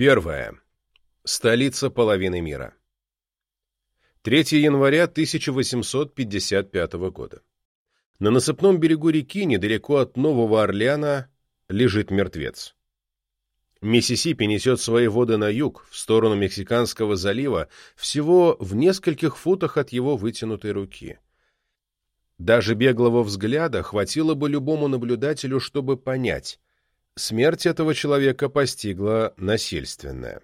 Первое. Столица половины мира. 3 января 1855 года. На насыпном берегу реки, недалеко от Нового Орлеана, лежит мертвец. Миссисипи несет свои воды на юг, в сторону Мексиканского залива, всего в нескольких футах от его вытянутой руки. Даже беглого взгляда хватило бы любому наблюдателю, чтобы понять, смерть этого человека постигла насильственная.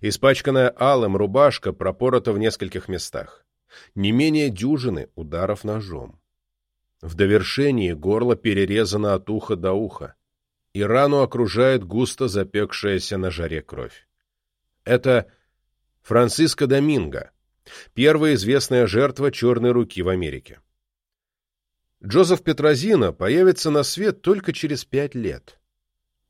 Испачканная алым рубашка пропорота в нескольких местах. Не менее дюжины ударов ножом. В довершении горло перерезано от уха до уха, и рану окружает густо запекшаяся на жаре кровь. Это Франциско Доминго, первая известная жертва черной руки в Америке. Джозеф Петрозино появится на свет только через пять лет.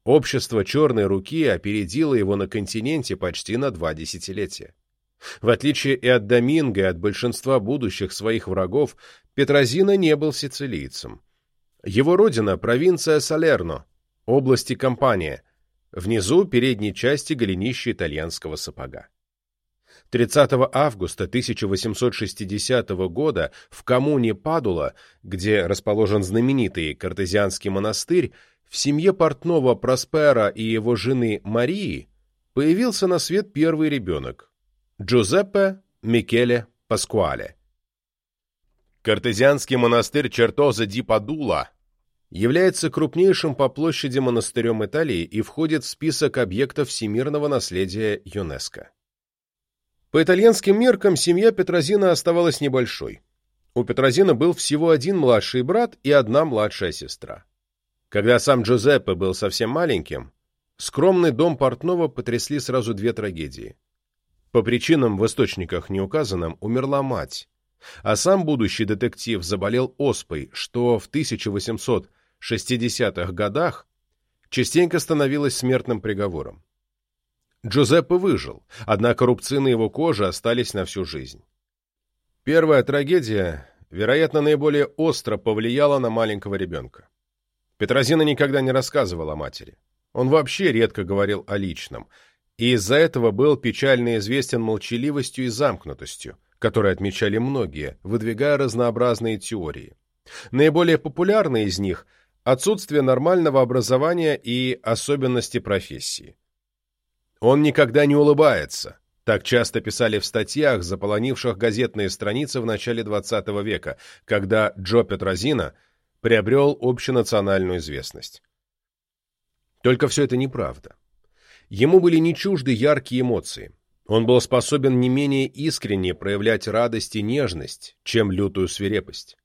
Общество «Черной руки» опередило его на континенте почти на два десятилетия. В отличие и от Доминго, и от большинства будущих своих врагов, Петрозино не был сицилийцем. Его родина – провинция Салерно, области Кампания, внизу передней части голенища итальянского сапога. 30 августа 1860 года в коммуне Падула, где расположен знаменитый картезианский монастырь, в семье портного Проспера и его жены Марии появился на свет первый ребенок – Джузеппе Микеле Паскуале. Картезианский монастырь Чертоза ди Падула является крупнейшим по площади монастырем Италии и входит в список объектов всемирного наследия ЮНЕСКО. По итальянским меркам семья Петрозина оставалась небольшой. У Петрозина был всего один младший брат и одна младшая сестра. Когда сам Джузеппе был совсем маленьким, скромный дом портного потрясли сразу две трагедии. По причинам в источниках не указанным умерла мать, а сам будущий детектив заболел оспой, что в 1860-х годах частенько становилось смертным приговором. Джузеппе выжил, однако рубцы на его коже остались на всю жизнь. Первая трагедия, вероятно, наиболее остро повлияла на маленького ребенка. Петрозина никогда не рассказывал о матери. Он вообще редко говорил о личном, и из-за этого был печально известен молчаливостью и замкнутостью, которые отмечали многие, выдвигая разнообразные теории. Наиболее популярные из них – отсутствие нормального образования и особенности профессии. Он никогда не улыбается. Так часто писали в статьях, заполонивших газетные страницы в начале XX века, когда Джо Петрозина приобрел общенациональную известность. Только все это неправда. Ему были не чужды яркие эмоции. Он был способен не менее искренне проявлять радость и нежность, чем лютую свирепость.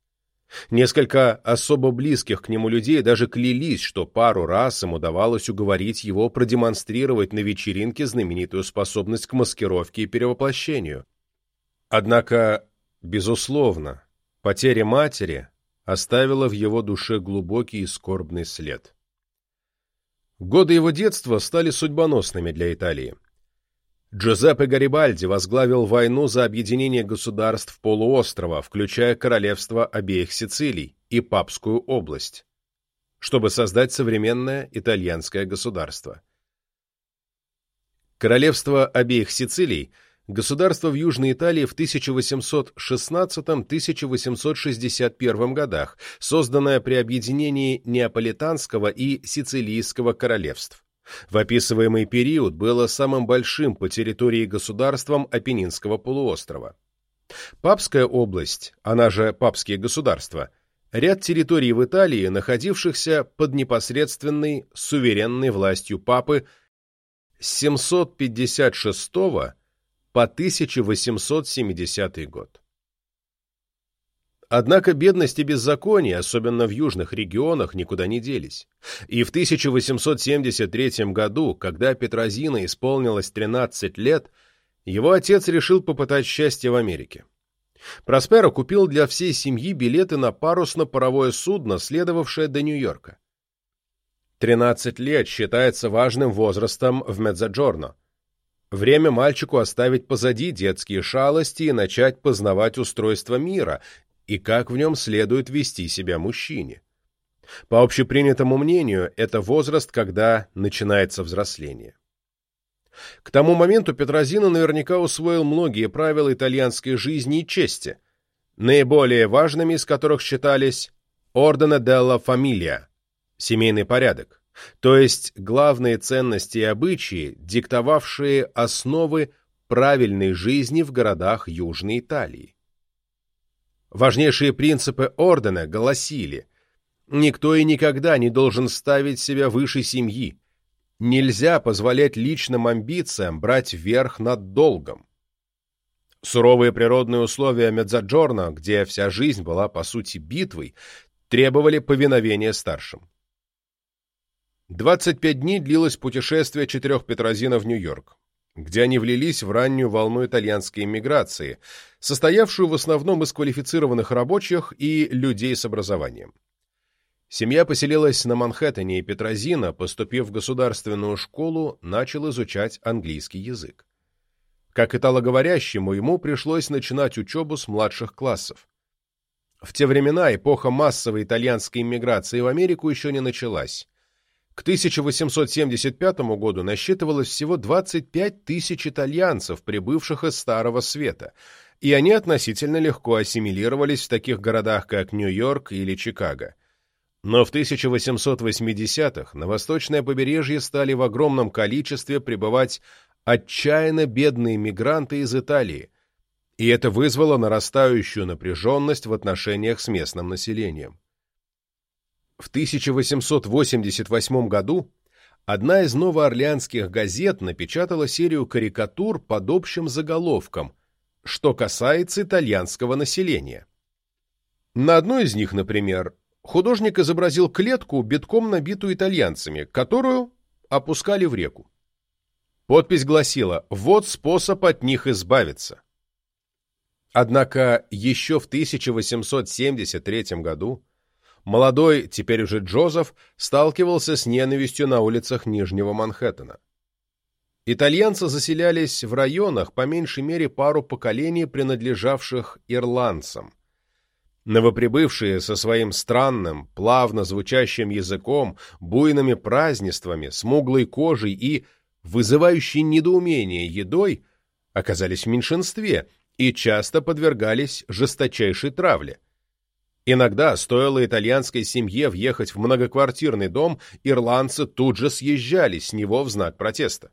Несколько особо близких к нему людей даже клялись, что пару раз им удавалось уговорить его продемонстрировать на вечеринке знаменитую способность к маскировке и перевоплощению. Однако, безусловно, потеря матери оставила в его душе глубокий и скорбный след. Годы его детства стали судьбоносными для Италии. Джузеппе Гарибальди возглавил войну за объединение государств полуострова, включая королевство обеих Сицилий и Папскую область, чтобы создать современное итальянское государство. Королевство обеих Сицилий – государство в Южной Италии в 1816-1861 годах, созданное при объединении Неаполитанского и Сицилийского королевств. В описываемый период было самым большим по территории государством Апеннинского полуострова. Папская область, она же Папские государства, ряд территорий в Италии, находившихся под непосредственной суверенной властью Папы с 756 по 1870 год. Однако бедность и беззаконие, особенно в южных регионах, никуда не делись. И в 1873 году, когда Петрозина исполнилось 13 лет, его отец решил попытать счастье в Америке. Просперо купил для всей семьи билеты на парусно-паровое судно, следовавшее до Нью-Йорка. 13 лет считается важным возрастом в Медзаджорно. Время мальчику оставить позади детские шалости и начать познавать устройство мира, и как в нем следует вести себя мужчине. По общепринятому мнению, это возраст, когда начинается взросление. К тому моменту Петрозина наверняка усвоил многие правила итальянской жизни и чести, наиболее важными из которых считались «Ордена делла Фамилия» – семейный порядок, то есть главные ценности и обычаи, диктовавшие основы правильной жизни в городах Южной Италии. Важнейшие принципы ордена гласили «Никто и никогда не должен ставить себя выше семьи, нельзя позволять личным амбициям брать верх над долгом». Суровые природные условия Медзаджорна, где вся жизнь была по сути битвой, требовали повиновения старшим. 25 дней длилось путешествие четырех Петрозинов в Нью-Йорк, где они влились в раннюю волну итальянской иммиграции, состоявшую в основном из квалифицированных рабочих и людей с образованием. Семья поселилась на Манхэттене, и Петрозина, поступив в государственную школу, начал изучать английский язык. Как италоговорящему, ему пришлось начинать учебу с младших классов. В те времена эпоха массовой итальянской иммиграции в Америку еще не началась. К 1875 году насчитывалось всего 25 тысяч итальянцев, прибывших из Старого Света, и они относительно легко ассимилировались в таких городах, как Нью-Йорк или Чикаго. Но в 1880-х на восточное побережье стали в огромном количестве прибывать отчаянно бедные мигранты из Италии, и это вызвало нарастающую напряженность в отношениях с местным населением. В 1888 году одна из новоорлеанских газет напечатала серию карикатур под общим заголовком «Что касается итальянского населения». На одной из них, например, художник изобразил клетку, битком набитую итальянцами, которую опускали в реку. Подпись гласила «Вот способ от них избавиться». Однако еще в 1873 году молодой, теперь уже Джозеф, сталкивался с ненавистью на улицах Нижнего Манхэттена. Итальянцы заселялись в районах, по меньшей мере пару поколений, принадлежавших ирландцам. Новоприбывшие со своим странным, плавно звучащим языком, буйными празднествами, смуглой кожей и, вызывающей недоумение едой, оказались в меньшинстве и часто подвергались жесточайшей травле. Иногда, стоило итальянской семье въехать в многоквартирный дом, ирландцы тут же съезжали с него в знак протеста.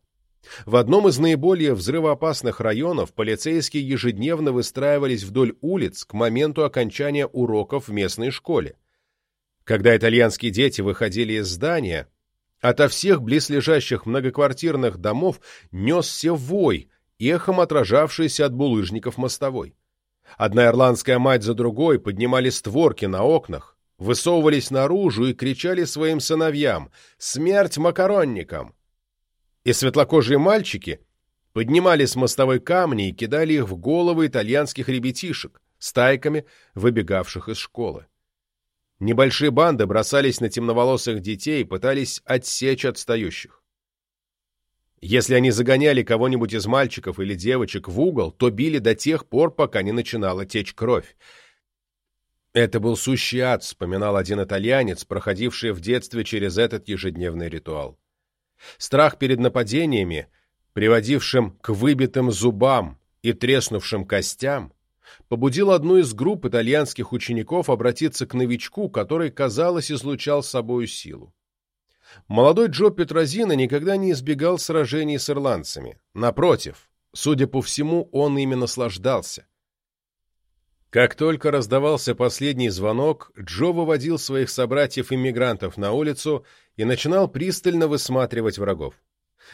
В одном из наиболее взрывоопасных районов полицейские ежедневно выстраивались вдоль улиц к моменту окончания уроков в местной школе. Когда итальянские дети выходили из здания, ото всех близлежащих многоквартирных домов несся вой, эхом отражавшийся от булыжников мостовой. Одна ирландская мать за другой поднимали створки на окнах, высовывались наружу и кричали своим сыновьям «Смерть макаронникам!». И светлокожие мальчики поднимали с мостовой камни и кидали их в головы итальянских ребятишек, стайками выбегавших из школы. Небольшие банды бросались на темноволосых детей и пытались отсечь отстающих. Если они загоняли кого-нибудь из мальчиков или девочек в угол, то били до тех пор, пока не начинала течь кровь. Это был сущий ад, вспоминал один итальянец, проходивший в детстве через этот ежедневный ритуал. Страх перед нападениями, приводившим к выбитым зубам и треснувшим костям, побудил одну из групп итальянских учеников обратиться к новичку, который, казалось, излучал собою силу. Молодой Джо Петрозина никогда не избегал сражений с ирландцами. Напротив, судя по всему, он ими наслаждался. Как только раздавался последний звонок, Джо выводил своих собратьев-иммигрантов на улицу и начинал пристально высматривать врагов.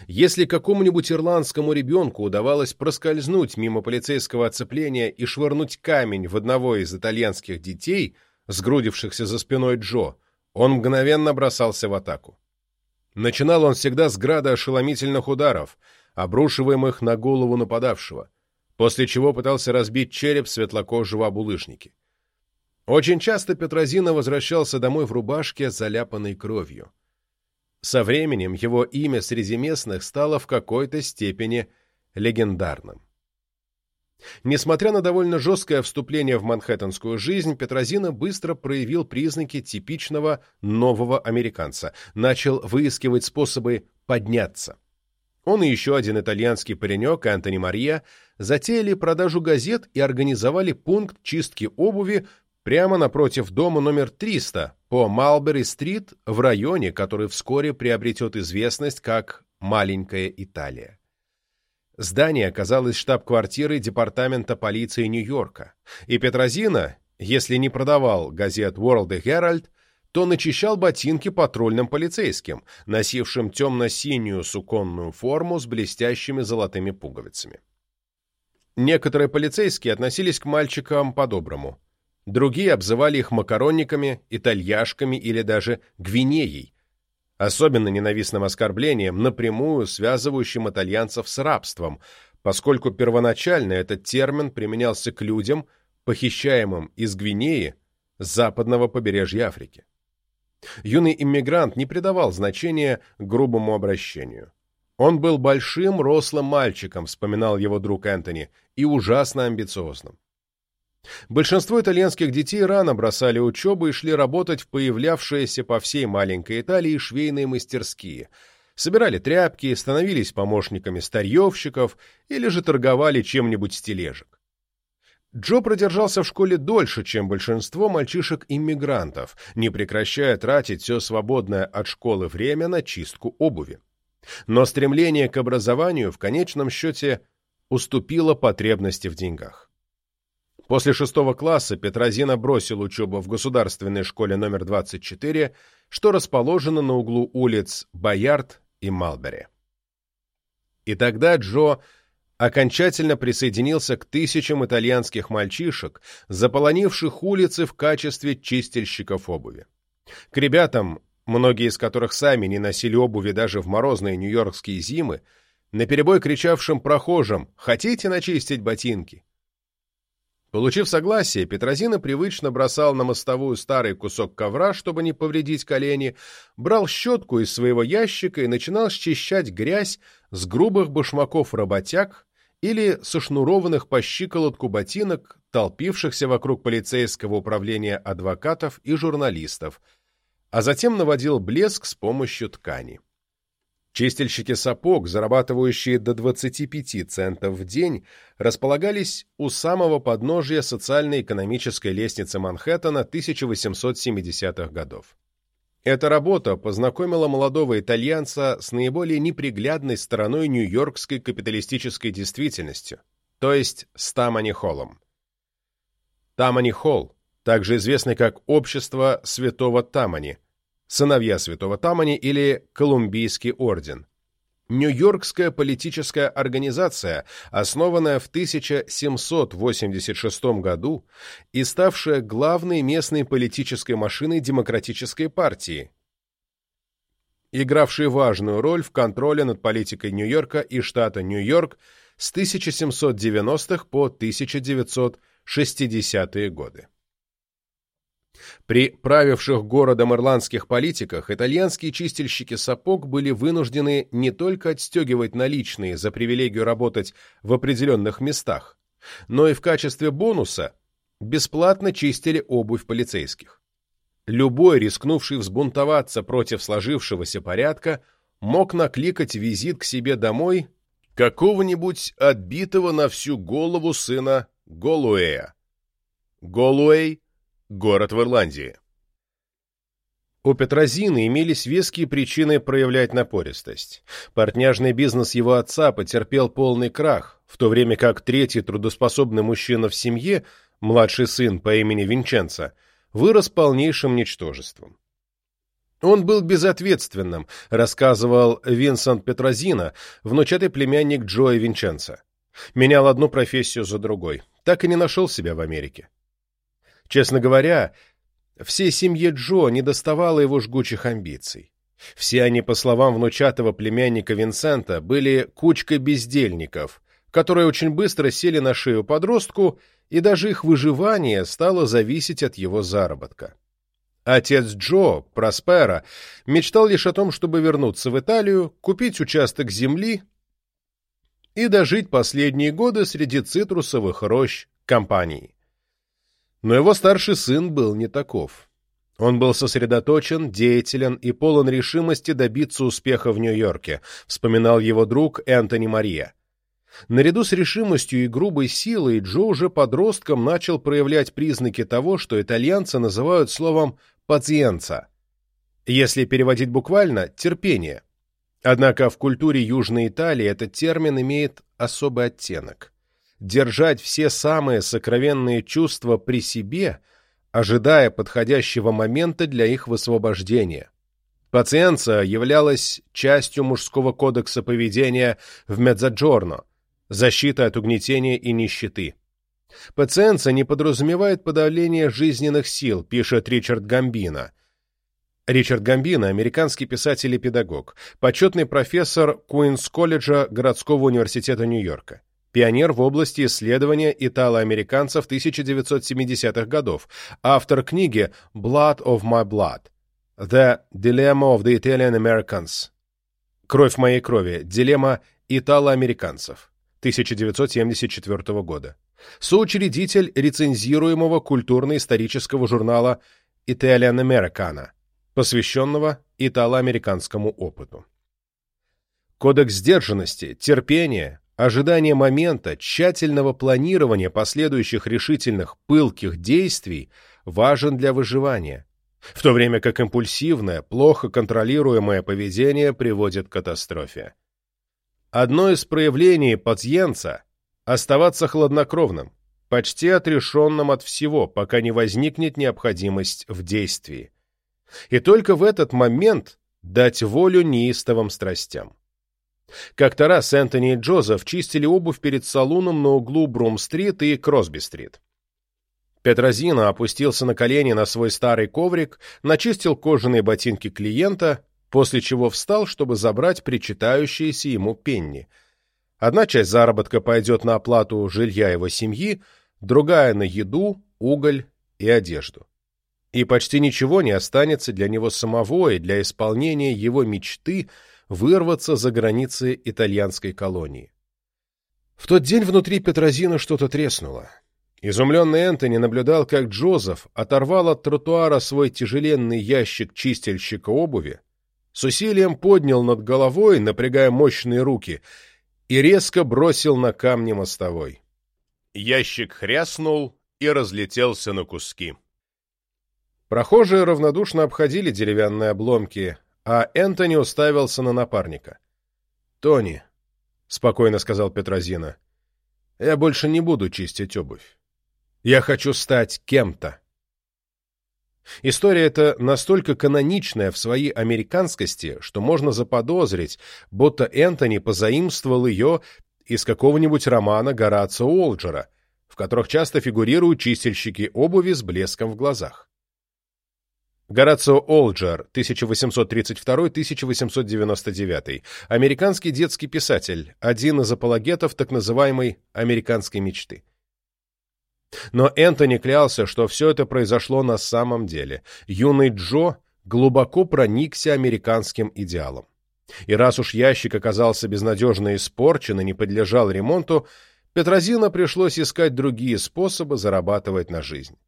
Если какому-нибудь ирландскому ребенку удавалось проскользнуть мимо полицейского оцепления и швырнуть камень в одного из итальянских детей, сгрудившихся за спиной Джо, он мгновенно бросался в атаку. Начинал он всегда с града ошеломительных ударов, обрушиваемых на голову нападавшего, после чего пытался разбить череп светлокожего об Очень часто Петрозина возвращался домой в рубашке, заляпанной кровью. Со временем его имя среди местных стало в какой-то степени легендарным. Несмотря на довольно жесткое вступление в манхэттенскую жизнь, Петрозина быстро проявил признаки типичного нового американца, начал выискивать способы подняться. он и еще один итальянский паренек, Антони Мария, затеяли продажу газет и организовали пункт чистки обуви прямо напротив дома номер 300 по Малбери-стрит в районе, который вскоре приобретет известность как «Маленькая Италия». Здание оказалось штаб-квартирой Департамента полиции Нью-Йорка, и Петрозина, если не продавал газет World и Herald, то начищал ботинки патрульным полицейским, носившим темно-синюю суконную форму с блестящими золотыми пуговицами. Некоторые полицейские относились к мальчикам по-доброму. Другие обзывали их макаронниками, итальяшками или даже гвинеей, особенно ненавистным оскорблением, напрямую связывающим итальянцев с рабством, поскольку первоначально этот термин применялся к людям, похищаемым из Гвинеи с западного побережья Африки. Юный иммигрант не придавал значения грубому обращению. Он был большим, рослым мальчиком, вспоминал его друг Энтони, и ужасно амбициозным. Большинство итальянских детей рано бросали учебу и шли работать в появлявшиеся по всей маленькой Италии швейные мастерские, собирали тряпки, становились помощниками старьевщиков или же торговали чем-нибудь с тележек. Джо продержался в школе дольше, чем большинство мальчишек-иммигрантов, не прекращая тратить все свободное от школы время на чистку обуви. Но стремление к образованию в конечном счете уступило потребности в деньгах. После шестого класса Петрозина бросил учебу в государственной школе номер 24, что расположено на углу улиц Боярд и Малбери. И тогда Джо окончательно присоединился к тысячам итальянских мальчишек, заполонивших улицы в качестве чистильщиков обуви. К ребятам, многие из которых сами не носили обуви даже в морозные нью-йоркские зимы, наперебой кричавшим прохожим «Хотите начистить ботинки?». Получив согласие, Петрозина привычно бросал на мостовую старый кусок ковра, чтобы не повредить колени, брал щетку из своего ящика и начинал счищать грязь с грубых башмаков работяг, или сошнурованных по щиколотку ботинок, толпившихся вокруг полицейского управления адвокатов и журналистов, а затем наводил блеск с помощью ткани. Чистильщики сапог, зарабатывающие до 25 центов в день, располагались у самого подножия социально-экономической лестницы Манхэттена 1870-х годов. Эта работа познакомила молодого итальянца с наиболее неприглядной стороной нью-йоркской капиталистической действительности, то есть с Тамани-Холлом. Тамани-Холл, также известный как Общество Святого Тамани, Сыновья Святого Тамани или Колумбийский орден, Нью-Йоркская политическая организация, основанная в 1786 году и ставшая главной местной политической машиной Демократической партии, игравшей важную роль в контроле над политикой Нью-Йорка и штата Нью-Йорк с 1790-х по 1960-е годы. При правивших городом ирландских политиках итальянские чистильщики сапог были вынуждены не только отстегивать наличные за привилегию работать в определенных местах, но и в качестве бонуса бесплатно чистили обувь полицейских. Любой, рискнувший взбунтоваться против сложившегося порядка, мог накликать визит к себе домой какого-нибудь отбитого на всю голову сына Голуэя. Голуэй город в Ирландии. У Петрозины имелись веские причины проявлять напористость. Партняжный бизнес его отца потерпел полный крах, в то время как третий трудоспособный мужчина в семье, младший сын по имени Винченцо, вырос полнейшим ничтожеством. Он был безответственным, рассказывал Винсент Петрозина, внучатый племянник Джоя Винченца. Менял одну профессию за другой, так и не нашел себя в Америке. Честно говоря, всей семье Джо не доставало его жгучих амбиций. Все они, по словам внучатого племянника Винсента, были кучкой бездельников, которые очень быстро сели на шею подростку, и даже их выживание стало зависеть от его заработка. Отец Джо, Проспера, мечтал лишь о том, чтобы вернуться в Италию, купить участок земли и дожить последние годы среди цитрусовых рощ компании. Но его старший сын был не таков. Он был сосредоточен, деятелен и полон решимости добиться успеха в Нью-Йорке, вспоминал его друг Энтони Мария. Наряду с решимостью и грубой силой Джо уже подростком начал проявлять признаки того, что итальянцы называют словом «пациенца». Если переводить буквально – терпение. Однако в культуре Южной Италии этот термин имеет особый оттенок. Держать все самые сокровенные чувства при себе, ожидая подходящего момента для их высвобождения. Пациенция являлась частью мужского кодекса поведения в Медзаджорно, защита от угнетения и нищеты. Пациенция не подразумевает подавление жизненных сил, пишет Ричард Гамбино, Ричард Гамбино, американский писатель и педагог, почетный профессор Куинс-колледжа городского университета Нью-Йорка, пионер в области исследования итало-американцев 1970-х годов, автор книги «Blood of my blood» «The Dilemma of the Italian Americans» «Кровь моей крови. Дилемма итало-американцев» 1974 года, соучредитель рецензируемого культурно-исторического журнала Italian Americana посвященного итало-американскому опыту. Кодекс сдержанности, терпения, ожидания момента, тщательного планирования последующих решительных пылких действий важен для выживания, в то время как импульсивное, плохо контролируемое поведение приводит к катастрофе. Одно из проявлений пациенца – оставаться хладнокровным, почти отрешенным от всего, пока не возникнет необходимость в действии и только в этот момент дать волю неистовым страстям. Как-то раз Энтони и Джозеф чистили обувь перед салуном на углу Брум-стрит и Кросби-стрит. Петрозина опустился на колени на свой старый коврик, начистил кожаные ботинки клиента, после чего встал, чтобы забрать причитающиеся ему пенни. Одна часть заработка пойдет на оплату жилья его семьи, другая — на еду, уголь и одежду и почти ничего не останется для него самого и для исполнения его мечты вырваться за границы итальянской колонии. В тот день внутри Петрозина что-то треснуло. Изумленный Энтони наблюдал, как Джозеф оторвал от тротуара свой тяжеленный ящик чистильщика обуви, с усилием поднял над головой, напрягая мощные руки, и резко бросил на камни мостовой. Ящик хряснул и разлетелся на куски. Прохожие равнодушно обходили деревянные обломки, а Энтони уставился на напарника. «Тони», — спокойно сказал Петрозина, — «я больше не буду чистить обувь. Я хочу стать кем-то». История эта настолько каноничная в своей американскости, что можно заподозрить, будто Энтони позаимствовал ее из какого-нибудь романа Горацио Олджера, в которых часто фигурируют чистильщики обуви с блеском в глазах. Горацио Олджер, 1832-1899, американский детский писатель, один из апологетов так называемой «американской мечты». Но Энтони клялся, что все это произошло на самом деле. Юный Джо глубоко проникся американским идеалом. И раз уж ящик оказался безнадежно испорчен и не подлежал ремонту, Петрозина пришлось искать другие способы зарабатывать на жизнь.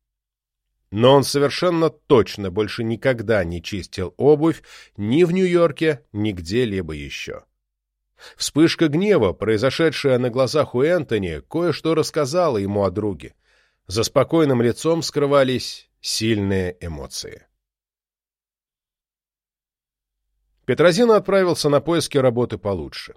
Но он совершенно точно больше никогда не чистил обувь ни в Нью-Йорке, ни где-либо еще. Вспышка гнева, произошедшая на глазах у Энтони, кое-что рассказала ему о друге. За спокойным лицом скрывались сильные эмоции. Петрозина отправился на поиски работы получше.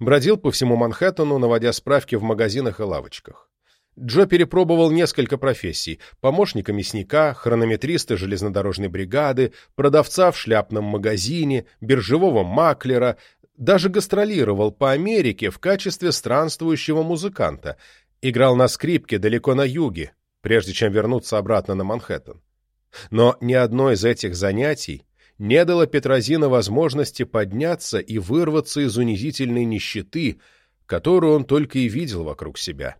Бродил по всему Манхэттену, наводя справки в магазинах и лавочках. Джо перепробовал несколько профессий – помощника мясника, хронометриста железнодорожной бригады, продавца в шляпном магазине, биржевого маклера, даже гастролировал по Америке в качестве странствующего музыканта, играл на скрипке далеко на юге, прежде чем вернуться обратно на Манхэттен. Но ни одно из этих занятий не дало Петрозина возможности подняться и вырваться из унизительной нищеты, которую он только и видел вокруг себя.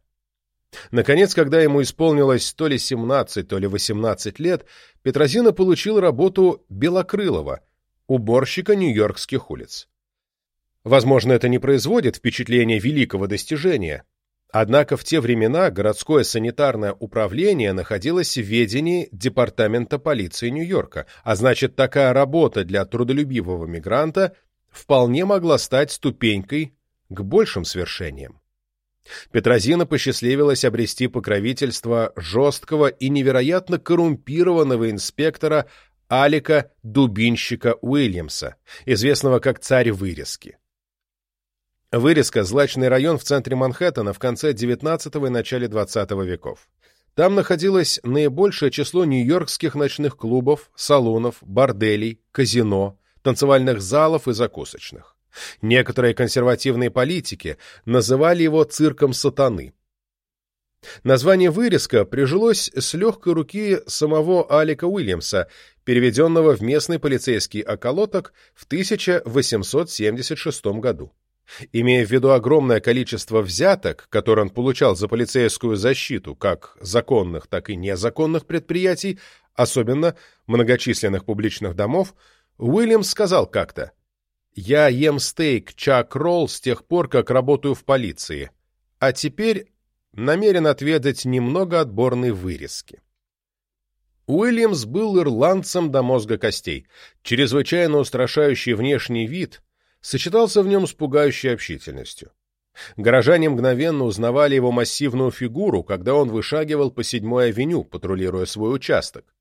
Наконец, когда ему исполнилось то ли 17, то ли 18 лет, Петрозина получил работу Белокрылова, уборщика нью-йоркских улиц. Возможно, это не производит впечатления великого достижения, Однако в те времена городское санитарное управление находилось в ведении Департамента полиции Нью-Йорка, а значит, такая работа для трудолюбивого мигранта вполне могла стать ступенькой к большим свершениям. Петрозина посчастливилось обрести покровительство жесткого и невероятно коррумпированного инспектора Алика Дубинщика Уильямса, известного как царь вырезки. Вырезка – злачный район в центре Манхэттена в конце XIX и начале XX веков. Там находилось наибольшее число нью-йоркских ночных клубов, салонов, борделей, казино, танцевальных залов и закусочных. Некоторые консервативные политики называли его «цирком сатаны». Название «вырезка» прижилось с легкой руки самого Алика Уильямса, переведенного в местный полицейский околоток в 1876 году. Имея в виду огромное количество взяток, которые он получал за полицейскую защиту как законных, так и незаконных предприятий, особенно многочисленных публичных домов, Уильямс сказал как-то «Я ем стейк Чак Ролл с тех пор, как работаю в полиции, а теперь намерен отведать немного отборной вырезки». Уильямс был ирландцем до мозга костей. Чрезвычайно устрашающий внешний вид сочетался в нем с пугающей общительностью. Горожане мгновенно узнавали его массивную фигуру, когда он вышагивал по седьмой авеню, патрулируя свой участок.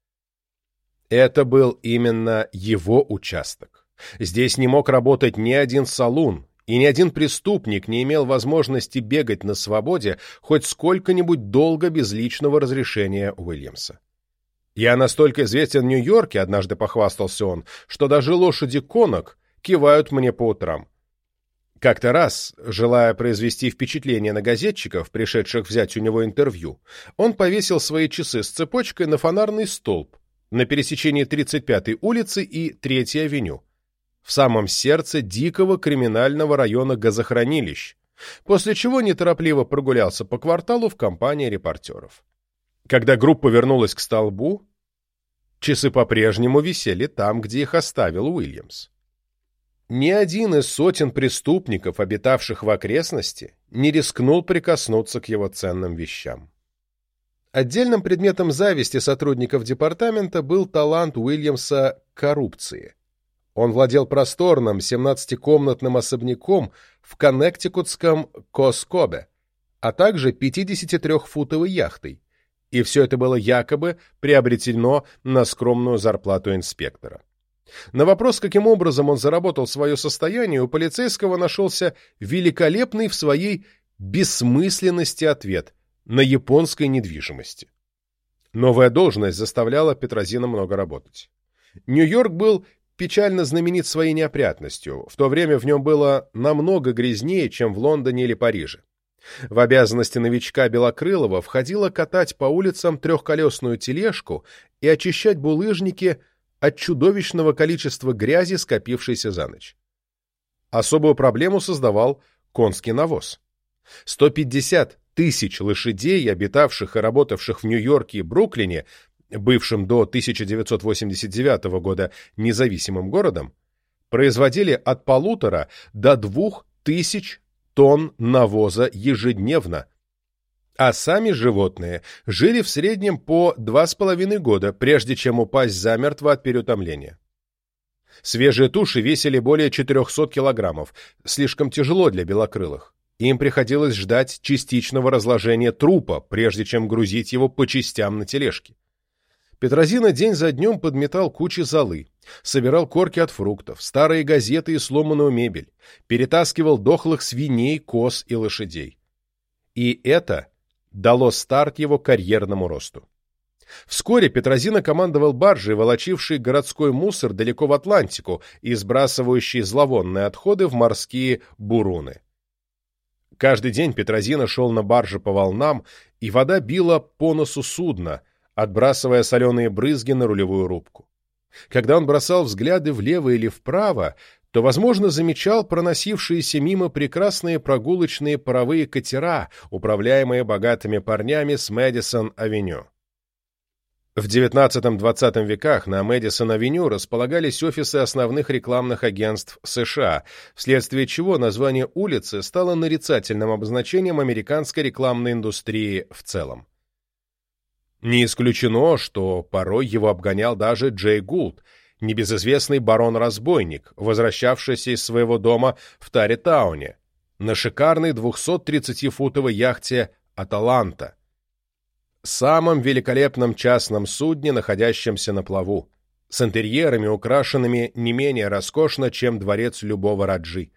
Это был именно его участок. Здесь не мог работать ни один салун, и ни один преступник не имел возможности бегать на свободе хоть сколько-нибудь долго без личного разрешения Уильямса. «Я настолько известен в Нью-Йорке», — однажды похвастался он, «что даже лошади конок кивают мне по утрам». Как-то раз, желая произвести впечатление на газетчиков, пришедших взять у него интервью, он повесил свои часы с цепочкой на фонарный столб, на пересечении 35-й улицы и 3-й авеню, в самом сердце дикого криминального района газохранилищ, после чего неторопливо прогулялся по кварталу в компании репортеров. Когда группа вернулась к столбу, часы по-прежнему висели там, где их оставил Уильямс. Ни один из сотен преступников, обитавших в окрестности, не рискнул прикоснуться к его ценным вещам. Отдельным предметом зависти сотрудников департамента был талант Уильямса к коррупции. Он владел просторным 17-комнатным особняком в коннектикутском Коскобе, а также 53-футовой яхтой, и все это было якобы приобретено на скромную зарплату инспектора. На вопрос, каким образом он заработал свое состояние, у полицейского нашелся великолепный в своей бессмысленности ответ на японской недвижимости. Новая должность заставляла Петрозина много работать. Нью-Йорк был печально знаменит своей неопрятностью, в то время в нем было намного грязнее, чем в Лондоне или Париже. В обязанности новичка Белокрылова входило катать по улицам трехколесную тележку и очищать булыжники от чудовищного количества грязи, скопившейся за ночь. Особую проблему создавал конский навоз. 150 тысяч лошадей, обитавших и работавших в Нью-Йорке и Бруклине, бывшим до 1989 года независимым городом, производили от полутора до двух тысяч тонн навоза ежедневно, а сами животные жили в среднем по два с половиной года, прежде чем упасть замертво от переутомления. Свежие туши весили более 400 килограммов, слишком тяжело для белокрылых. Им приходилось ждать частичного разложения трупа, прежде чем грузить его по частям на тележке. Петрозина день за днем подметал кучи золы, собирал корки от фруктов, старые газеты и сломанную мебель, перетаскивал дохлых свиней, коз и лошадей. И это дало старт его карьерному росту. Вскоре Петрозина командовал баржей, волочившей городской мусор далеко в Атлантику и сбрасывающей зловонные отходы в морские буруны. Каждый день Петрозина шел на барже по волнам, и вода била по носу судна, отбрасывая соленые брызги на рулевую рубку. Когда он бросал взгляды влево или вправо, то, возможно, замечал проносившиеся мимо прекрасные прогулочные паровые катера, управляемые богатыми парнями с Мэдисон-авеню. В XIX-XX веках на Мэдисон-авеню располагались офисы основных рекламных агентств США, вследствие чего название улицы стало нарицательным обозначением американской рекламной индустрии в целом. Не исключено, что порой его обгонял даже Джей Гулд, небезызвестный барон-разбойник, возвращавшийся из своего дома в Таритауне, на шикарной 230-футовой яхте «Аталанта», самом великолепном частном судне, находящемся на плаву, с интерьерами, украшенными не менее роскошно, чем дворец любого Раджи.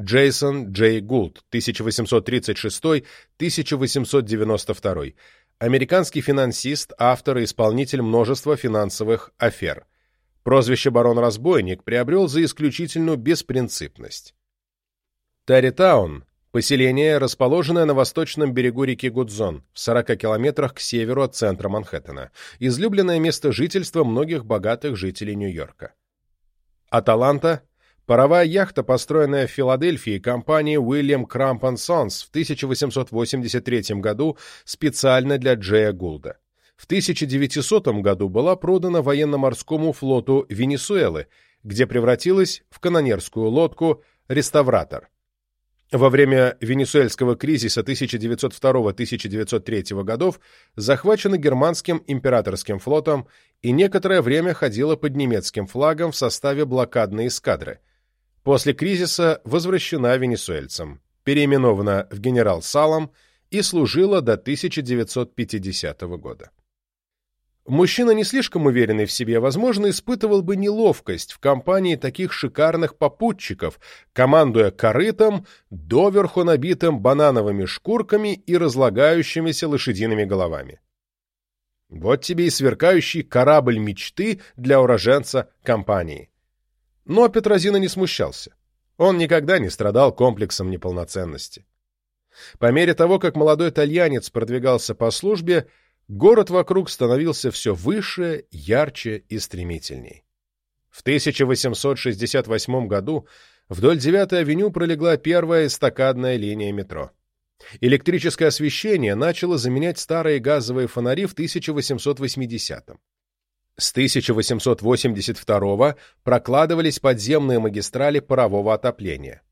Джейсон Джей Гулд, 1836-1892, американский финансист, автор и исполнитель множества финансовых афер. Прозвище «Барон-разбойник» приобрел за исключительную беспринципность. Таритаун Поселение, расположенное на восточном берегу реки Гудзон, в 40 километрах к северу от центра Манхэттена, излюбленное место жительства многих богатых жителей Нью-Йорка. Аталанта – паровая яхта, построенная в Филадельфии компанией Уильям Крамп Сонс в 1883 году специально для Джея Гулда. В 1900 году была продана военно-морскому флоту Венесуэлы, где превратилась в канонерскую лодку «Реставратор». Во время венесуэльского кризиса 1902-1903 годов захвачена германским императорским флотом и некоторое время ходила под немецким флагом в составе блокадной эскадры. После кризиса возвращена венесуэльцам, переименована в генерал Салам и служила до 1950 года. Мужчина, не слишком уверенный в себе, возможно, испытывал бы неловкость в компании таких шикарных попутчиков, командуя корытом, доверху набитым банановыми шкурками и разлагающимися лошадиными головами. Вот тебе и сверкающий корабль мечты для уроженца компании. Но Петрозина не смущался. Он никогда не страдал комплексом неполноценности. По мере того, как молодой итальянец продвигался по службе, город вокруг становился все выше, ярче и стремительней. В 1868 году вдоль 9-й авеню пролегла первая эстакадная линия метро. Электрическое освещение начало заменять старые газовые фонари в 1880-м. С 1882 прокладывались подземные магистрали парового отопления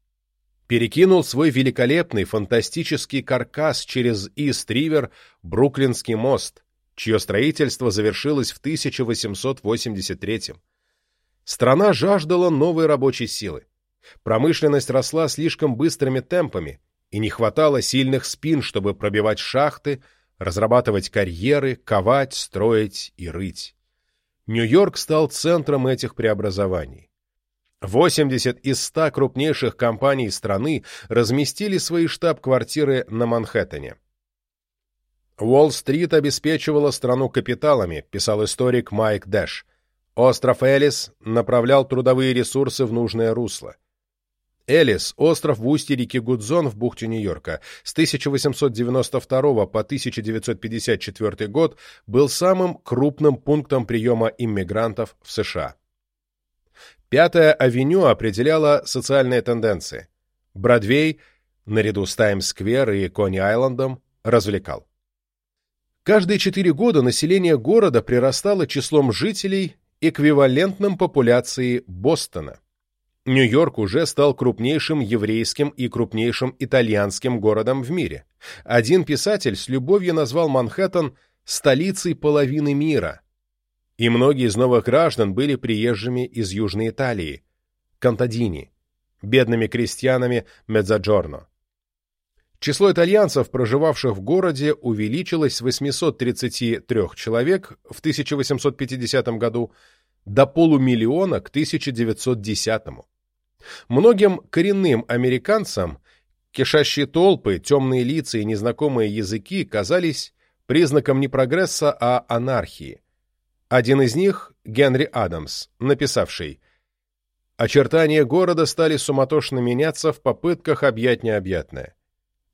перекинул свой великолепный фантастический каркас через Ист-Ривер Бруклинский мост, чье строительство завершилось в 1883 -м. Страна жаждала новой рабочей силы. Промышленность росла слишком быстрыми темпами, и не хватало сильных спин, чтобы пробивать шахты, разрабатывать карьеры, ковать, строить и рыть. Нью-Йорк стал центром этих преобразований. 80 из 100 крупнейших компаний страны разместили свои штаб-квартиры на Манхэттене. Уолл-стрит обеспечивала страну капиталами, писал историк Майк Дэш. Остров Элис направлял трудовые ресурсы в нужное русло. Элис – остров в устье реки Гудзон в бухте Нью-Йорка. С 1892 по 1954 год был самым крупным пунктом приема иммигрантов в США. Пятая авеню определяла социальные тенденции. Бродвей, наряду с Таймс-сквер и Кони-Айлендом, развлекал. Каждые четыре года население города прирастало числом жителей, эквивалентным популяции Бостона. Нью-Йорк уже стал крупнейшим еврейским и крупнейшим итальянским городом в мире. Один писатель с любовью назвал Манхэттен «столицей половины мира», и многие из новых граждан были приезжими из Южной Италии, Кантадини, бедными крестьянами Медзаджорно. Число итальянцев, проживавших в городе, увеличилось с 833 человек в 1850 году до полумиллиона к 1910. Многим коренным американцам кишащие толпы, темные лица и незнакомые языки казались признаком не прогресса, а анархии – один из них — Генри Адамс, написавший «Очертания города стали суматошно меняться в попытках объять необъятное.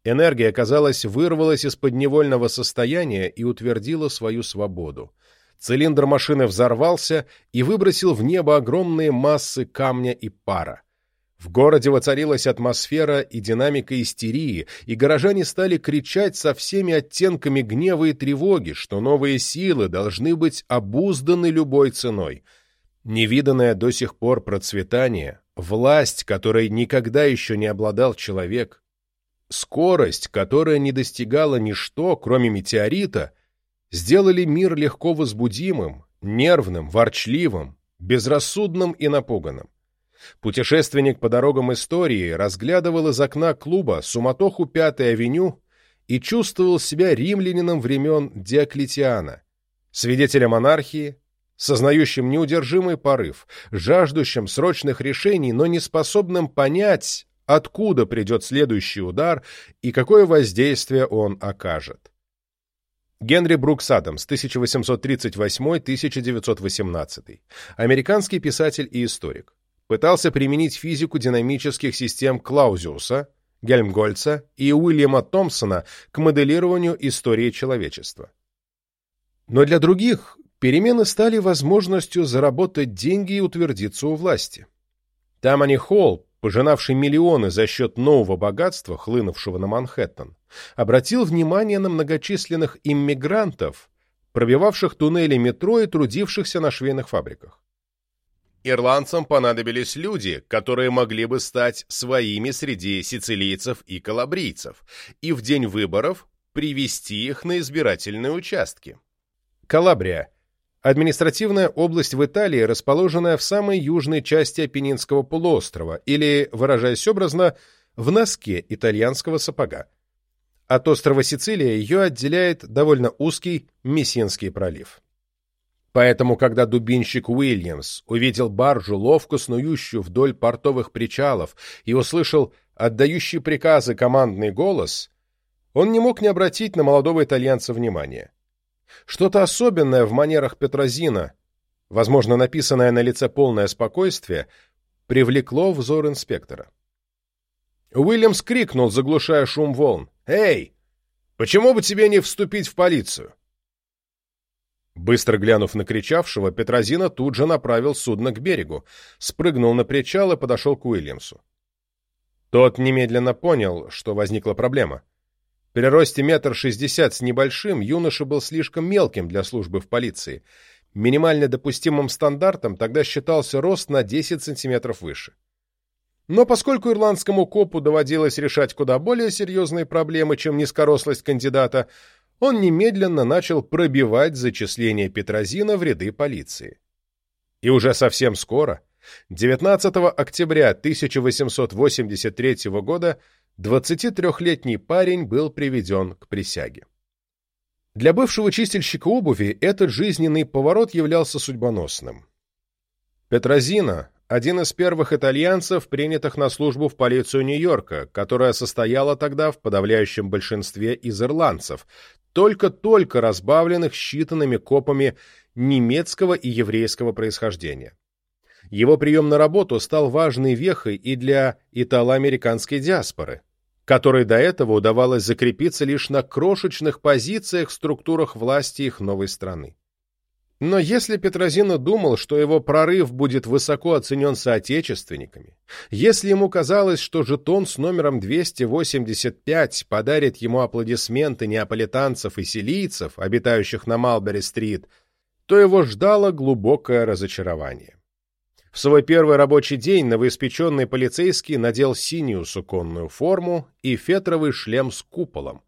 Энергия, казалось, вырвалась из подневольного состояния и утвердила свою свободу. Цилиндр машины взорвался и выбросил в небо огромные массы камня и пара. В городе воцарилась атмосфера и динамика истерии, и горожане стали кричать со всеми оттенками гнева и тревоги, что новые силы должны быть обузданы любой ценой. Невиданное до сих пор процветание, власть, которой никогда еще не обладал человек, скорость, которая не достигала ничто, кроме метеорита, сделали мир легко возбудимым, нервным, ворчливым, безрассудным и напуганным. Путешественник по дорогам истории разглядывал из окна клуба суматоху Пятой авеню и чувствовал себя римлянином времен Диоклетиана, свидетелем монархии, сознающим неудержимый порыв, жаждущим срочных решений, но не способным понять, откуда придет следующий удар и какое воздействие он окажет. Генри Брукс Адамс, 1838-1918, американский писатель и историк пытался применить физику динамических систем Клаузиуса, Гельмгольца и Уильяма Томпсона к моделированию истории человечества. Но для других перемены стали возможностью заработать деньги и утвердиться у власти. Тамани Холл, пожинавший миллионы за счет нового богатства, хлынувшего на Манхэттен, обратил внимание на многочисленных иммигрантов, пробивавших туннели метро и трудившихся на швейных фабриках. Ирландцам понадобились люди, которые могли бы стать своими среди сицилийцев и калабрийцев, и в день выборов привести их на избирательные участки. Калабрия – административная область в Италии, расположенная в самой южной части Апеннинского полуострова, или, выражаясь образно, в носке итальянского сапога. От острова Сицилия ее отделяет довольно узкий Мессинский пролив. Поэтому, когда дубинщик Уильямс увидел баржу, ловко снующую вдоль портовых причалов, и услышал отдающий приказы командный голос, он не мог не обратить на молодого итальянца внимания. Что-то особенное в манерах Петрозина, возможно, написанное на лице полное спокойствие, привлекло взор инспектора. Уильямс крикнул, заглушая шум волн. «Эй, почему бы тебе не вступить в полицию?» Быстро глянув на кричавшего, Петрозина тут же направил судно к берегу, спрыгнул на причал и подошел к Уильямсу. Тот немедленно понял, что возникла проблема. При росте метр шестьдесят с небольшим юноша был слишком мелким для службы в полиции. Минимально допустимым стандартом тогда считался рост на 10 сантиметров выше. Но поскольку ирландскому копу доводилось решать куда более серьезные проблемы, чем низкорослость кандидата, он немедленно начал пробивать зачисление Петрозина в ряды полиции. И уже совсем скоро, 19 октября 1883 года, 23-летний парень был приведен к присяге. Для бывшего чистильщика обуви этот жизненный поворот являлся судьбоносным. Петрозина – один из первых итальянцев, принятых на службу в полицию Нью-Йорка, которая состояла тогда в подавляющем большинстве из ирландцев, только-только разбавленных считанными копами немецкого и еврейского происхождения. Его прием на работу стал важной вехой и для итало-американской диаспоры, которой до этого удавалось закрепиться лишь на крошечных позициях в структурах власти их новой страны. Но если Петрозина думал, что его прорыв будет высоко оценен соотечественниками, если ему казалось, что жетон с номером 285 подарит ему аплодисменты неаполитанцев и силийцев, обитающих на Малбери-стрит, то его ждало глубокое разочарование. В свой первый рабочий день новоиспеченный полицейский надел синюю суконную форму и фетровый шлем с куполом,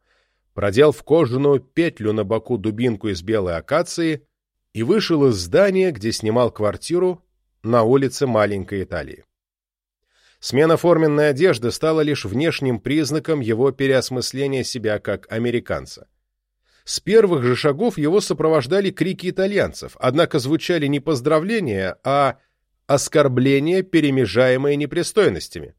продел в кожаную петлю на боку дубинку из белой акации и вышел из здания, где снимал квартиру на улице Маленькой Италии. Смена форменной одежды стала лишь внешним признаком его переосмысления себя как американца. С первых же шагов его сопровождали крики итальянцев, однако звучали не поздравления, а оскорбления, перемежаемые непристойностями.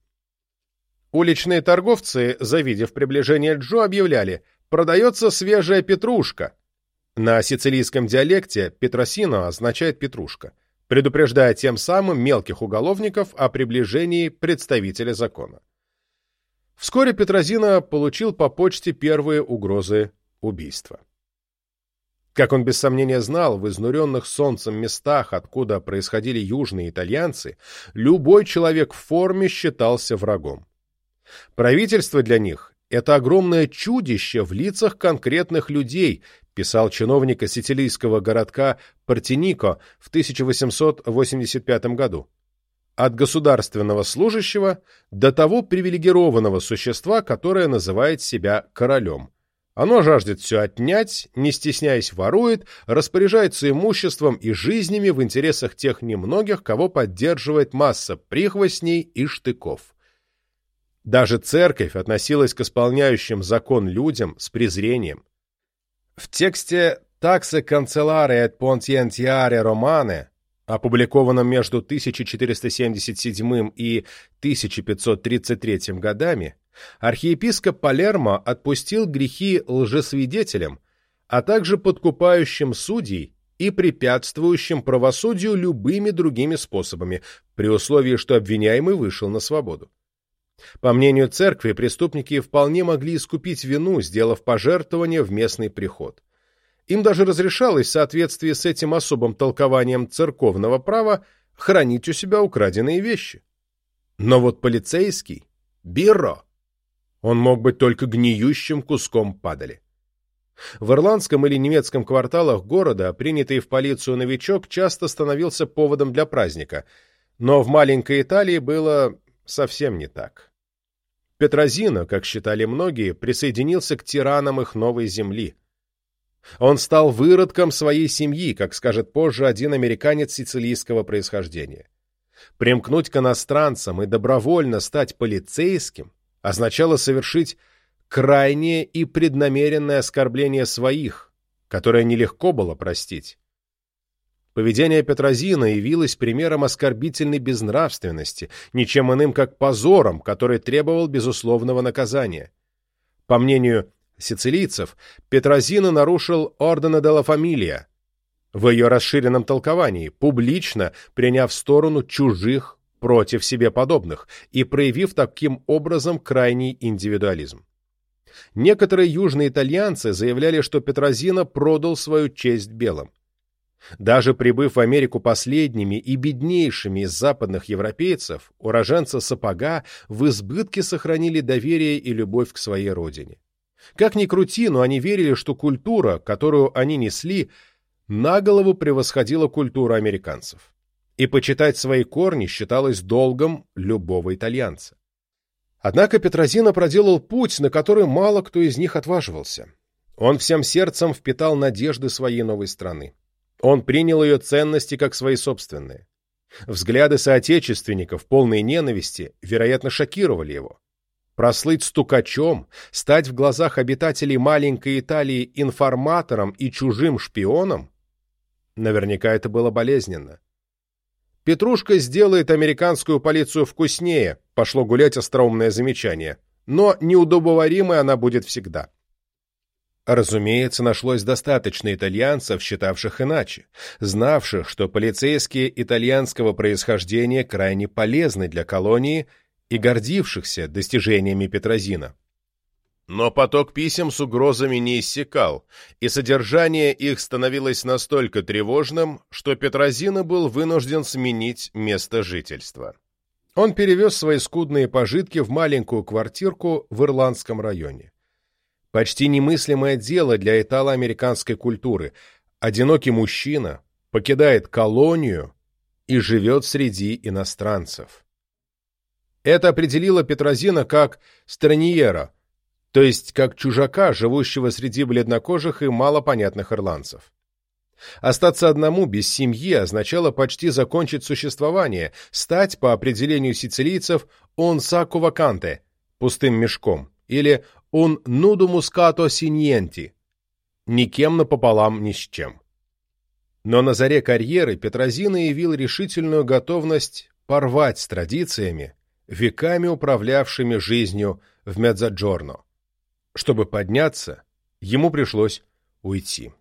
Уличные торговцы, завидев приближение Джо, объявляли «Продается свежая петрушка», на сицилийском диалекте «петросино» означает «петрушка», предупреждая тем самым мелких уголовников о приближении представителя закона. Вскоре Петрозино получил по почте первые угрозы убийства. Как он без сомнения знал, в изнуренных солнцем местах, откуда происходили южные итальянцы, любой человек в форме считался врагом. Правительство для них – это огромное чудище в лицах конкретных людей, писал чиновник сицилийского городка Партинико в 1885 году. От государственного служащего до того привилегированного существа, которое называет себя королем. Оно жаждет все отнять, не стесняясь ворует, распоряжается имуществом и жизнями в интересах тех немногих, кого поддерживает масса прихвостней и штыков. Даже церковь относилась к исполняющим закон людям с презрением. В тексте «Таксе канцеларе et понтиентиаре романе», опубликованном между 1477 и 1533 годами, архиепископ Палермо отпустил грехи лжесвидетелям, а также подкупающим судей и препятствующим правосудию любыми другими способами, при условии, что обвиняемый вышел на свободу. По мнению церкви, преступники вполне могли искупить вину, сделав пожертвование в местный приход. Им даже разрешалось в соответствии с этим особым толкованием церковного права хранить у себя украденные вещи. Но вот полицейский, Бирро, он мог быть только гниющим куском падали. В ирландском или немецком кварталах города принятый в полицию новичок часто становился поводом для праздника, но в маленькой Италии было совсем не так. Петрозино, как считали многие, присоединился к тиранам их новой земли. Он стал выродком своей семьи, как скажет позже один американец сицилийского происхождения. Примкнуть к иностранцам и добровольно стать полицейским означало совершить крайнее и преднамеренное оскорбление своих, которое нелегко было простить. Поведение Петрозина явилось примером оскорбительной безнравственности, ничем иным как позором, который требовал безусловного наказания. По мнению сицилийцев, Петрозина нарушил ордена де ла фамилия в ее расширенном толковании, публично приняв сторону чужих против себе подобных и проявив таким образом крайний индивидуализм. Некоторые южные итальянцы заявляли, что Петрозина продал свою честь белым. Даже прибыв в Америку последними и беднейшими из западных европейцев, уроженцы сапога в избытке сохранили доверие и любовь к своей родине. Как ни крути, но они верили, что культура, которую они несли, на голову превосходила культуру американцев и почитать свои корни считалось долгом любого итальянца. Однако Петрозино проделал путь, на который мало кто из них отваживался. Он всем сердцем впитал надежды своей новой страны. Он принял ее ценности как свои собственные. Взгляды соотечественников, полные ненависти, вероятно, шокировали его. Прослыть стукачом, стать в глазах обитателей маленькой Италии информатором и чужим шпионом? Наверняка это было болезненно. Петрушка сделает американскую полицию вкуснее, пошло гулять остроумное замечание. Но неудобоваримой она будет всегда. Разумеется, нашлось достаточно итальянцев, считавших иначе, знавших, что полицейские итальянского происхождения крайне полезны для колонии и гордившихся достижениями Петрозина. Но поток писем с угрозами не иссякал, и содержание их становилось настолько тревожным, что Петрозина был вынужден сменить место жительства. Он перевез свои скудные пожитки в маленькую квартирку в Ирландском районе. Почти немыслимое дело для итало-американской культуры. Одинокий мужчина покидает колонию и живет среди иностранцев. Это определило Петрозина как «страньера», то есть как чужака, живущего среди бледнокожих и малопонятных ирландцев. Остаться одному без семьи означало почти закончить существование, стать, по определению сицилийцев, «он саку ваканте» – пустым мешком, или «un nudo muscato sinienti» – никем напополам ни с чем. Но на заре карьеры Петрозина явил решительную готовность порвать с традициями, веками управлявшими жизнью в Медзаджорно. Чтобы подняться, ему пришлось уйти.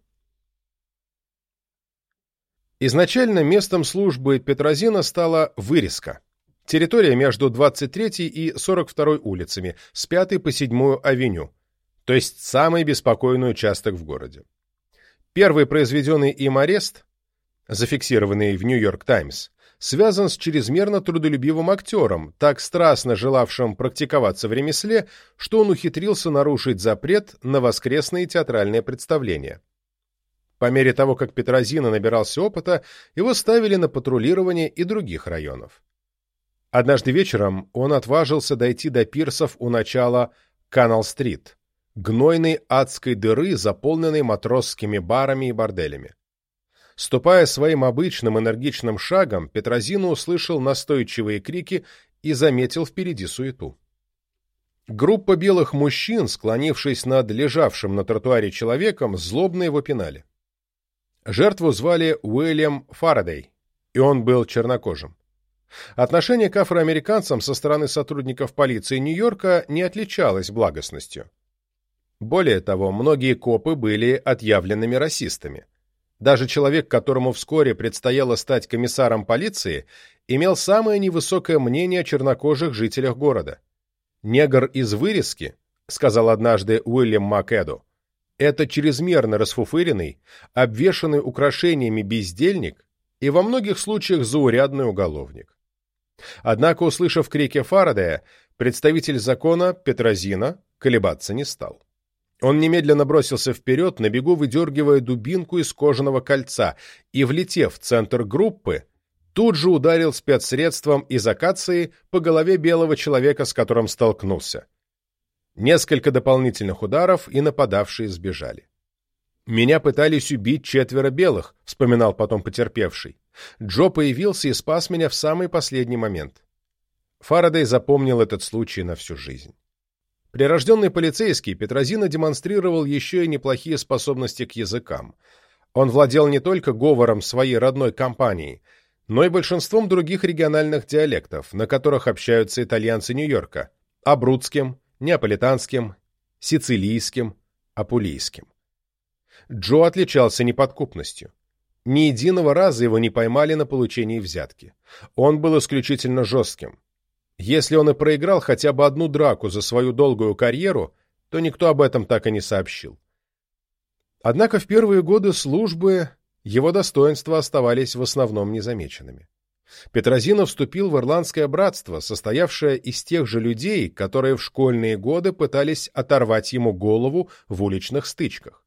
Изначально местом службы Петрозина стала Вырезка, территория между 23 и 42 улицами, с 5 по 7 авеню, то есть самый беспокойный участок в городе. Первый произведенный им арест, зафиксированный в «Нью-Йорк Таймс», связан с чрезмерно трудолюбивым актером, так страстно желавшим практиковаться в ремесле, что он ухитрился нарушить запрет на воскресные театральные представления. По мере того, как Петрозина набирался опыта, его ставили на патрулирование и других районов. Однажды вечером он отважился дойти до пирсов у начала Канал-стрит, гнойной адской дыры, заполненной матросскими барами и борделями. Ступая своим обычным энергичным шагом, Петрозина услышал настойчивые крики и заметил впереди суету. Группа белых мужчин, склонившись над лежавшим на тротуаре человеком, злобно его пинали. Жертву звали Уильям Фарадей, и он был чернокожим. Отношение к афроамериканцам со стороны сотрудников полиции Нью-Йорка не отличалось благостностью. Более того, многие копы были отъявленными расистами. Даже человек, которому вскоре предстояло стать комиссаром полиции, имел самое невысокое мнение о чернокожих жителях города. «Негр из вырезки», — сказал однажды Уильям Макэду, это чрезмерно расфуфыренный, обвешанный украшениями бездельник и во многих случаях заурядный уголовник. Однако, услышав крики Фарадея, представитель закона Петрозина колебаться не стал. Он немедленно бросился вперед, на бегу выдергивая дубинку из кожаного кольца, и, влетев в центр группы, тут же ударил спецсредством из акации по голове белого человека, с которым столкнулся. Несколько дополнительных ударов, и нападавшие сбежали. «Меня пытались убить четверо белых», — вспоминал потом потерпевший. Джо появился и спас меня в самый последний момент. Фарадей запомнил этот случай на всю жизнь. Прирожденный полицейский, Петрозина демонстрировал еще и неплохие способности к языкам. Он владел не только говором своей родной компании, но и большинством других региональных диалектов, на которых общаются итальянцы Нью-Йорка – абрудским, неаполитанским, сицилийским, апулийским. Джо отличался неподкупностью. Ни единого раза его не поймали на получении взятки. Он был исключительно жестким. Если он и проиграл хотя бы одну драку за свою долгую карьеру, то никто об этом так и не сообщил. Однако в первые годы службы его достоинства оставались в основном незамеченными. Петрозина вступил в Ирландское братство, состоявшее из тех же людей, которые в школьные годы пытались оторвать ему голову в уличных стычках.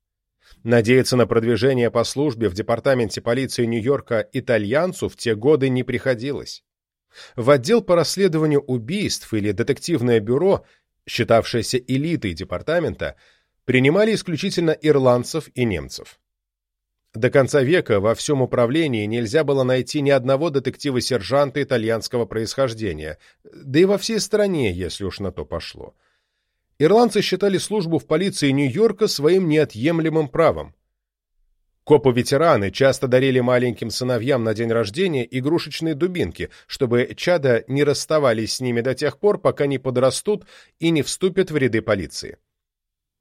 Надеяться на продвижение по службе в департаменте полиции Нью-Йорка итальянцу в те годы не приходилось. В отдел по расследованию убийств или детективное бюро, считавшееся элитой департамента, принимали исключительно ирландцев и немцев. До конца века во всем управлении нельзя было найти ни одного детектива-сержанта итальянского происхождения, да и во всей стране, если уж на то пошло. Ирландцы считали службу в полиции Нью-Йорка своим неотъемлемым правом. Копы-ветераны часто дарили маленьким сыновьям на день рождения игрушечные дубинки, чтобы чада не расставались с ними до тех пор, пока не подрастут и не вступят в ряды полиции.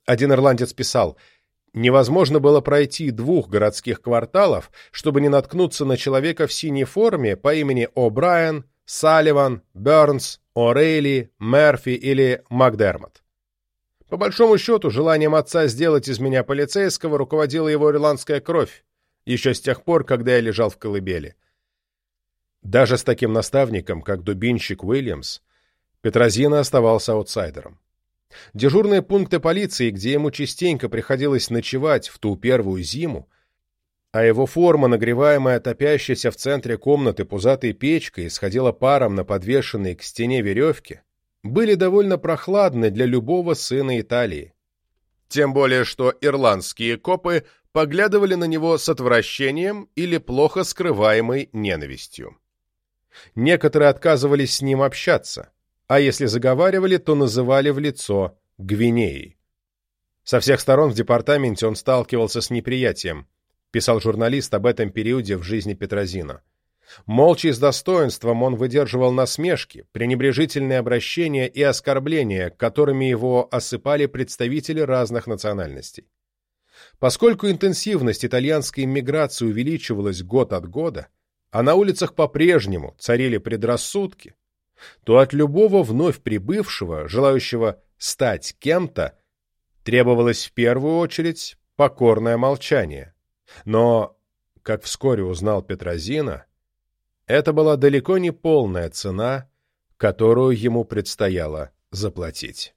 Один ирландец писал – Невозможно было пройти двух городских кварталов, чтобы не наткнуться на человека в синей форме по имени О'Брайен, Салливан, Бернс, О'Рейли, Мерфи или Макдермот. По большому счету, желанием отца сделать из меня полицейского руководила его ирландская кровь, еще с тех пор, когда я лежал в колыбели. Даже с таким наставником, как дубинщик Уильямс, Петрозина оставался аутсайдером. Дежурные пункты полиции, где ему частенько приходилось ночевать в ту первую зиму, а его форма, нагреваемая топящейся в центре комнаты пузатой печкой, исходила паром на подвешенной к стене веревке, были довольно прохладны для любого сына Италии. Тем более, что ирландские копы поглядывали на него с отвращением или плохо скрываемой ненавистью. Некоторые отказывались с ним общаться, а если заговаривали, то называли в лицо Гвинеей. Со всех сторон в департаменте он сталкивался с неприятием, писал журналист об этом периоде в жизни Петрозина. Молча и с достоинством он выдерживал насмешки, пренебрежительные обращения и оскорбления, которыми его осыпали представители разных национальностей. Поскольку интенсивность итальянской иммиграции увеличивалась год от года, а на улицах по-прежнему царили предрассудки, то от любого вновь прибывшего, желающего стать кем-то, требовалось в первую очередь покорное молчание, Но, как вскоре узнал Петрозина, это была далеко не полная цена, которую ему предстояло заплатить.